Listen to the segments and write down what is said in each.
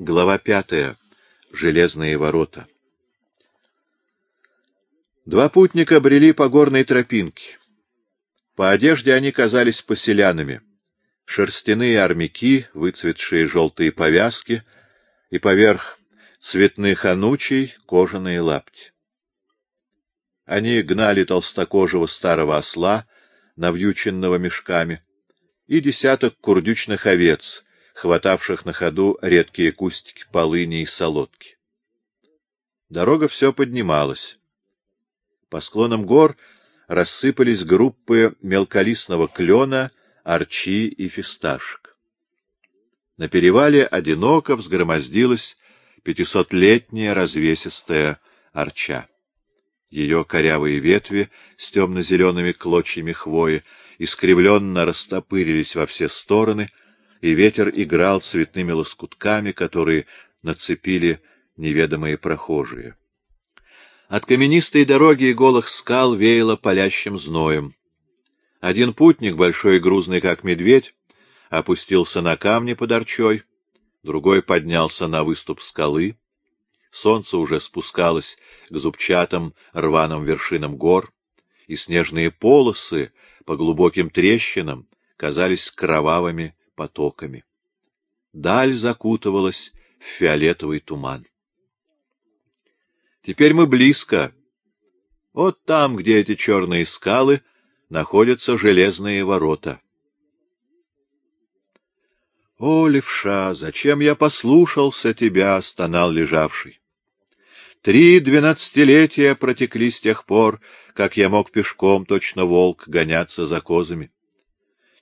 Глава пятая. Железные ворота. Два путника брели по горной тропинке. По одежде они казались поселянами. Шерстяные армяки, выцветшие желтые повязки и поверх цветных анучей кожаные лапти. Они гнали толстокожего старого осла, навьюченного мешками, и десяток курдючных овец, хватавших на ходу редкие кустики полыни и солодки. Дорога все поднималась. По склонам гор рассыпались группы мелколистного клена, арчи и фисташек. На перевале одиноко взгромоздилась пятисотлетняя развесистая арча. Ее корявые ветви с темно-зелеными клочьями хвои искривленно растопырились во все стороны, и ветер играл цветными лоскутками, которые нацепили неведомые прохожие. От каменистой дороги и голых скал веяло палящим зноем. Один путник, большой и грузный, как медведь, опустился на камни под арчой, другой поднялся на выступ скалы. Солнце уже спускалось к зубчатым рваным вершинам гор, и снежные полосы по глубоким трещинам казались кровавыми потоками. Даль закутывалась в фиолетовый туман. Теперь мы близко. Вот там, где эти черные скалы, находятся железные ворота. — О, левша, зачем я послушался тебя? — стонал лежавший. Три двенадцатилетия протекли с тех пор, как я мог пешком, точно волк, гоняться за козами.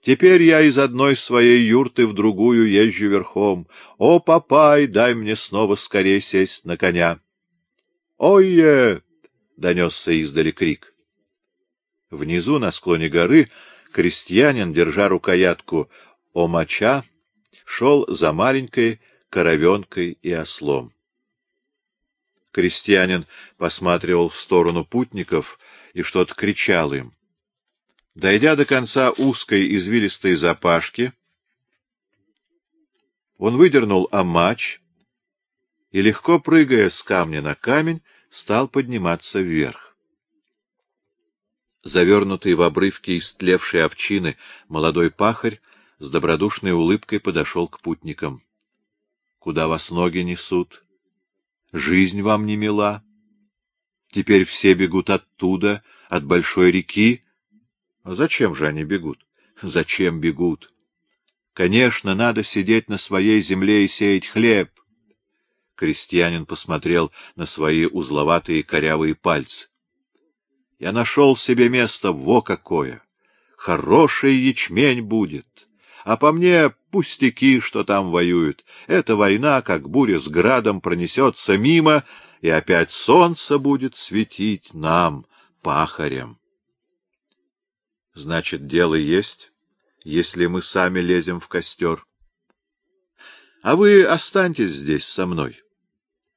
Теперь я из одной своей юрты в другую езжу верхом. О, папай, дай мне снова скорее сесть на коня. «Ой-е!» — донесся издали крик. Внизу, на склоне горы, крестьянин, держа рукоятку омача, шел за маленькой коровенкой и ослом. Крестьянин посматривал в сторону путников — и что-то кричал им. Дойдя до конца узкой извилистой запашки, он выдернул амач и, легко прыгая с камня на камень, стал подниматься вверх. Завернутый в обрывки истлевшей овчины молодой пахарь с добродушной улыбкой подошел к путникам. — Куда вас ноги несут? Жизнь вам не мила? Теперь все бегут оттуда, от большой реки. А зачем же они бегут? Зачем бегут? Конечно, надо сидеть на своей земле и сеять хлеб. Крестьянин посмотрел на свои узловатые корявые пальцы. Я нашел себе место, во какое! Хороший ячмень будет. А по мне пустяки, что там воюют. Эта война, как буря с градом, пронесется мимо, и опять солнце будет светить нам, пахарям. Значит, дело есть, если мы сами лезем в костер. А вы останьтесь здесь со мной.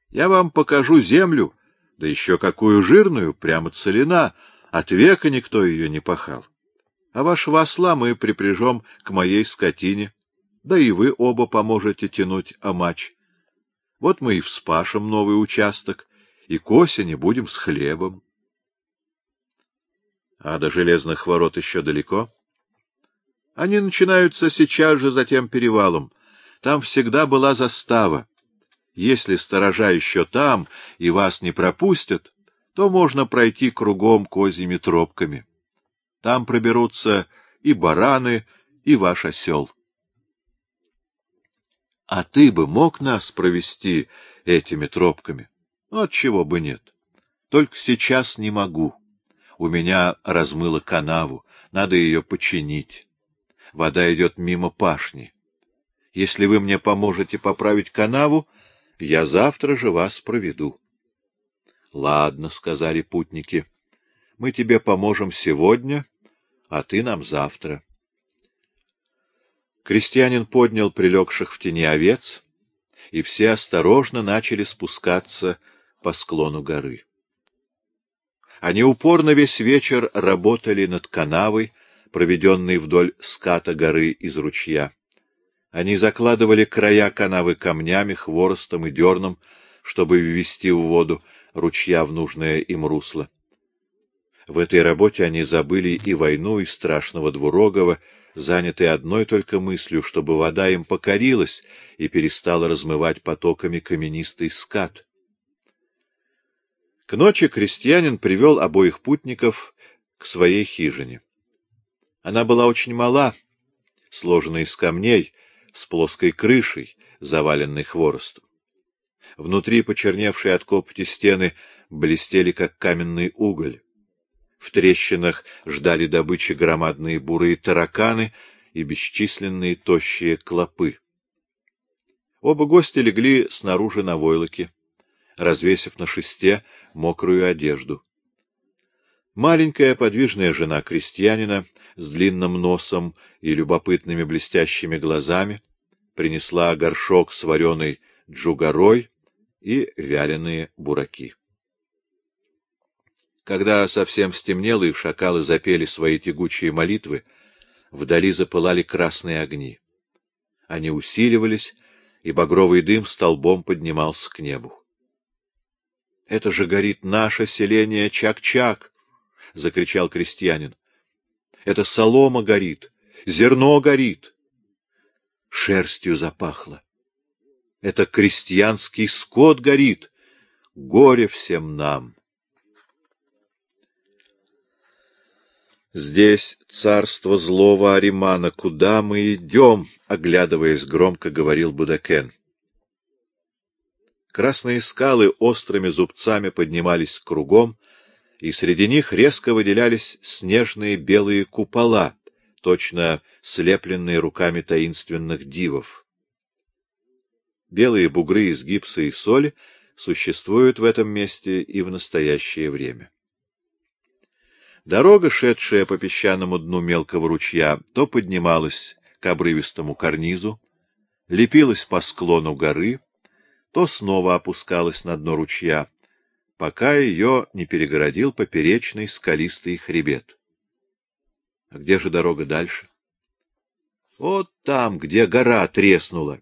Я вам покажу землю, да еще какую жирную, прямо целина, от века никто ее не пахал. А вашего осла мы припряжем к моей скотине, да и вы оба поможете тянуть амач. Вот мы и вспашем новый участок, и к осени будем с хлебом. А до железных ворот еще далеко? Они начинаются сейчас же за тем перевалом. Там всегда была застава. Если сторожа еще там и вас не пропустят, то можно пройти кругом козьими тропками. Там проберутся и бараны, и ваш осел. А ты бы мог нас провести этими тропками? Отчего бы нет. Только сейчас не могу. У меня размыло канаву, надо ее починить. Вода идет мимо пашни. Если вы мне поможете поправить канаву, я завтра же вас проведу. — Ладно, — сказали путники, — мы тебе поможем сегодня, а ты нам завтра. Крестьянин поднял прилегших в тени овец, и все осторожно начали спускаться по склону горы. Они упорно весь вечер работали над канавой, проведенной вдоль ската горы из ручья. Они закладывали края канавы камнями, хворостом и дерном, чтобы ввести в воду ручья в нужное им русло. В этой работе они забыли и войну, и страшного двурогого, занятые одной только мыслью, чтобы вода им покорилась и перестала размывать потоками каменистый скат. К ночи крестьянин привел обоих путников к своей хижине. Она была очень мала, сложена из камней, с плоской крышей, заваленной хворостом. Внутри почерневшие от копоти стены блестели, как каменный уголь. В трещинах ждали добычи громадные бурые тараканы и бесчисленные тощие клопы. Оба гостя легли снаружи на войлоке, развесив на шесте мокрую одежду. Маленькая подвижная жена крестьянина с длинным носом и любопытными блестящими глазами принесла горшок с вареной джугарой и вяленые бураки. Когда совсем стемнело и шакалы запели свои тягучие молитвы, вдали запылали красные огни. Они усиливались, и багровый дым столбом поднимался к небу. — Это же горит наше селение Чак-Чак! — закричал крестьянин. — Это солома горит, зерно горит. Шерстью запахло. Это крестьянский скот горит. Горе всем нам! Здесь царство злого Аримана. Куда мы идем? — оглядываясь громко, говорил Будакен. Красные скалы острыми зубцами поднимались кругом, и среди них резко выделялись снежные белые купола, точно слепленные руками таинственных дивов. Белые бугры из гипса и соли существуют в этом месте и в настоящее время. Дорога, шедшая по песчаному дну мелкого ручья, то поднималась к обрывистому карнизу, лепилась по склону горы, то снова опускалась на дно ручья, пока ее не перегородил поперечный скалистый хребет. А где же дорога дальше? Вот там, где гора треснула.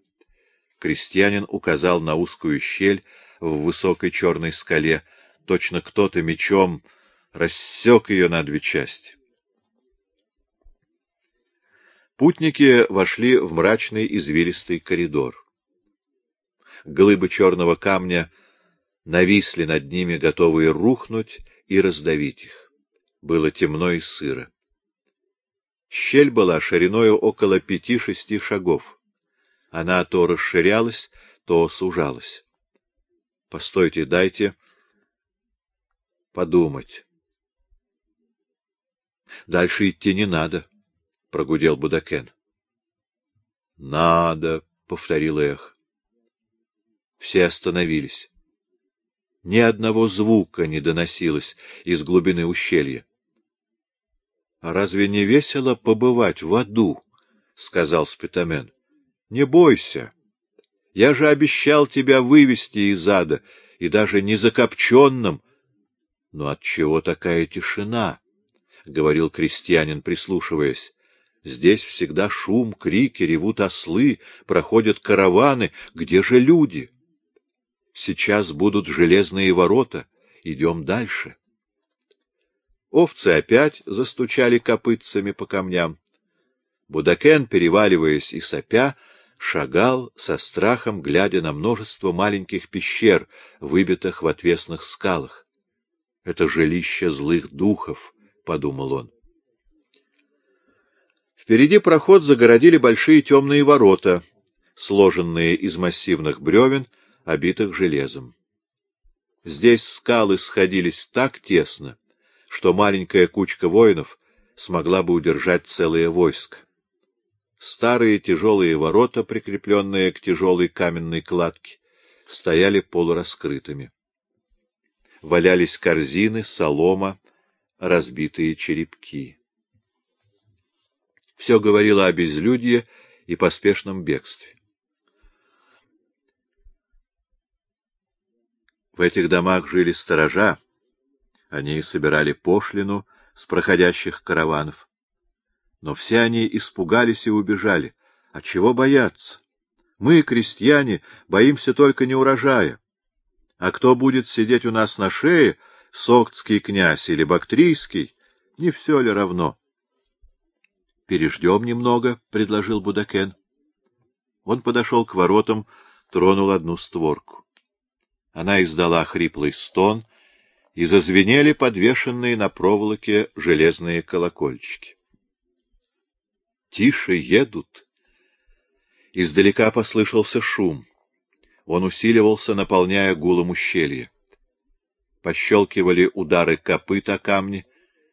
Крестьянин указал на узкую щель в высокой черной скале. Точно кто-то мечом рассек ее на две части. Путники вошли в мрачный извилистый коридор. Глыбы черного камня нависли над ними, готовые рухнуть и раздавить их. Было темно и сыро. Щель была шириною около пяти-шести шагов. Она то расширялась, то сужалась. — Постойте, дайте подумать. — Дальше идти не надо, — прогудел Будакен. — Надо, — повторил Эх. Все остановились. Ни одного звука не доносилось из глубины ущелья. — А разве не весело побывать в аду? — сказал Спитамен. — Не бойся. Я же обещал тебя вывести из ада, и даже не закопченным. Но отчего такая тишина? —— говорил крестьянин, прислушиваясь. Здесь всегда шум, крики, ревут ослы, проходят караваны. Где же люди? Сейчас будут железные ворота. Идем дальше. Овцы опять застучали копытцами по камням. Будакен, переваливаясь и сопя, шагал со страхом, глядя на множество маленьких пещер, выбитых в отвесных скалах. Это жилище злых духов — подумал он. Впереди проход загородили большие темные ворота, сложенные из массивных бревен, обитых железом. Здесь скалы сходились так тесно, что маленькая кучка воинов смогла бы удержать целое войско. Старые тяжелые ворота, прикрепленные к тяжелой каменной кладке, стояли полураскрытыми. Валялись корзины, солома, разбитые черепки. Все говорило о безлюдье и поспешном бегстве. В этих домах жили сторожа, они собирали пошлину с проходящих караванов. Но все они испугались и убежали, А чего бояться? Мы, крестьяне, боимся только не урожая. А кто будет сидеть у нас на шее, соктский князь или бактрийский, не все ли равно? — Переждем немного, — предложил Будакен. Он подошел к воротам, тронул одну створку. Она издала хриплый стон, и зазвенели подвешенные на проволоке железные колокольчики. Тише едут. Издалека послышался шум. Он усиливался, наполняя гулом ущелье. Пощелкивали удары копыт о камни,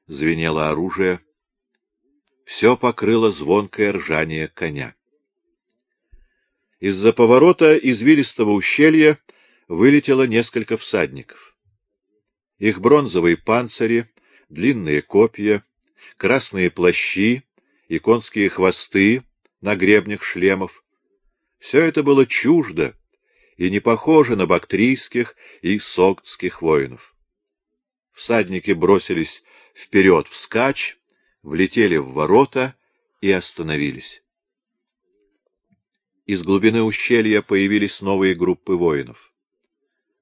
звенело оружие. Все покрыло звонкое ржание коня. Из-за поворота извилистого ущелья вылетело несколько всадников. Их бронзовые панцири, длинные копья, красные плащи и конские хвосты на гребнях шлемов — все это было чуждо и не похоже на бактрийских и соктских воинов. Всадники бросились вперед вскачь, влетели в ворота и остановились. Из глубины ущелья появились новые группы воинов.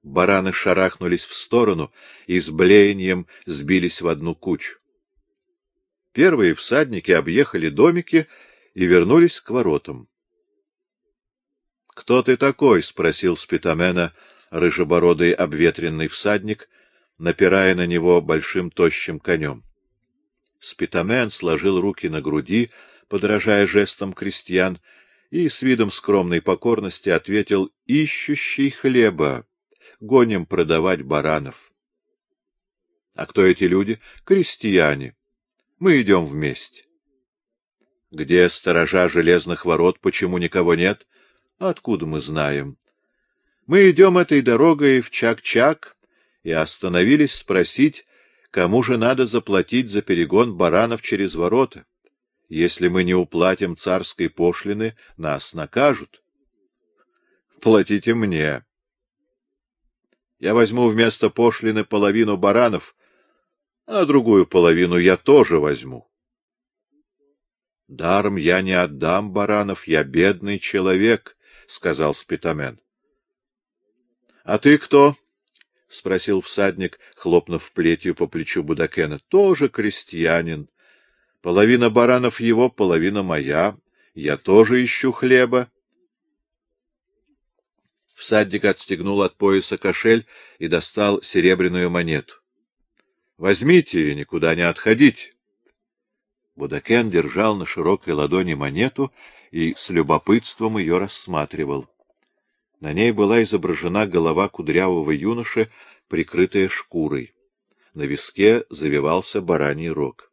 Бараны шарахнулись в сторону и с блеянием сбились в одну кучу. Первые всадники объехали домики и вернулись к воротам. — Кто ты такой? — спросил Спитамена рыжебородый обветренный всадник, напирая на него большим тощим конем. Спитамен сложил руки на груди, подражая жестам крестьян, и с видом скромной покорности ответил «Ищущий хлеба, гоним продавать баранов». — А кто эти люди? — Крестьяне. Мы идем вместе. — Где сторожа железных ворот, почему никого нет? Откуда мы знаем? Мы идем этой дорогой в Чак-Чак и остановились спросить, кому же надо заплатить за перегон баранов через ворота. Если мы не уплатим царской пошлины, нас накажут. Платите мне. Я возьму вместо пошлины половину баранов, а другую половину я тоже возьму. Даром я не отдам баранов, я бедный человек, — сказал Спитамен. — А ты кто? — спросил всадник, хлопнув плетью по плечу Будакена. — Тоже крестьянин. Половина баранов его, половина моя. Я тоже ищу хлеба. Всадник отстегнул от пояса кошель и достал серебряную монету. — Возьмите и никуда не отходите. Будакен держал на широкой ладони монету и с любопытством ее рассматривал. На ней была изображена голова кудрявого юноши, прикрытая шкурой. На виске завивался бараний рог.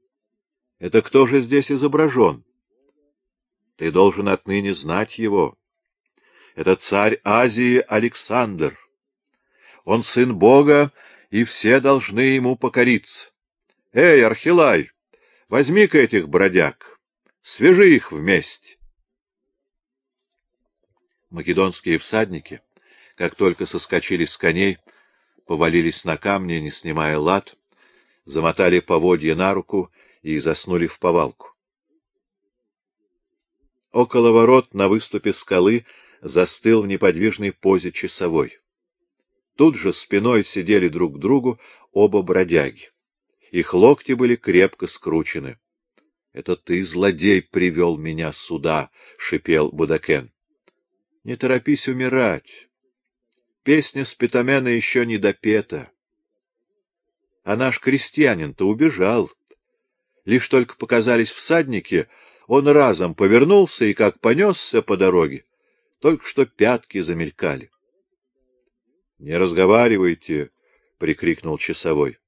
— Это кто же здесь изображен? Ты должен отныне знать его. Это царь Азии Александр. Он сын Бога, и все должны ему покориться. Эй, Архилай, возьми-ка этих бродяг. Свяжи их вместе. Македонские всадники, как только соскочили с коней, повалились на камни, не снимая лад, замотали поводья на руку и заснули в повалку. Около ворот на выступе скалы застыл в неподвижной позе часовой. Тут же спиной сидели друг к другу оба бродяги. Их локти были крепко скручены. — Это ты, злодей, привел меня сюда, — шипел Будакен. — Не торопись умирать. Песня Спитамена еще не допета. А наш крестьянин-то убежал. Лишь только показались всадники, он разом повернулся и как понесся по дороге, только что пятки замелькали. — Не разговаривайте, — прикрикнул часовой.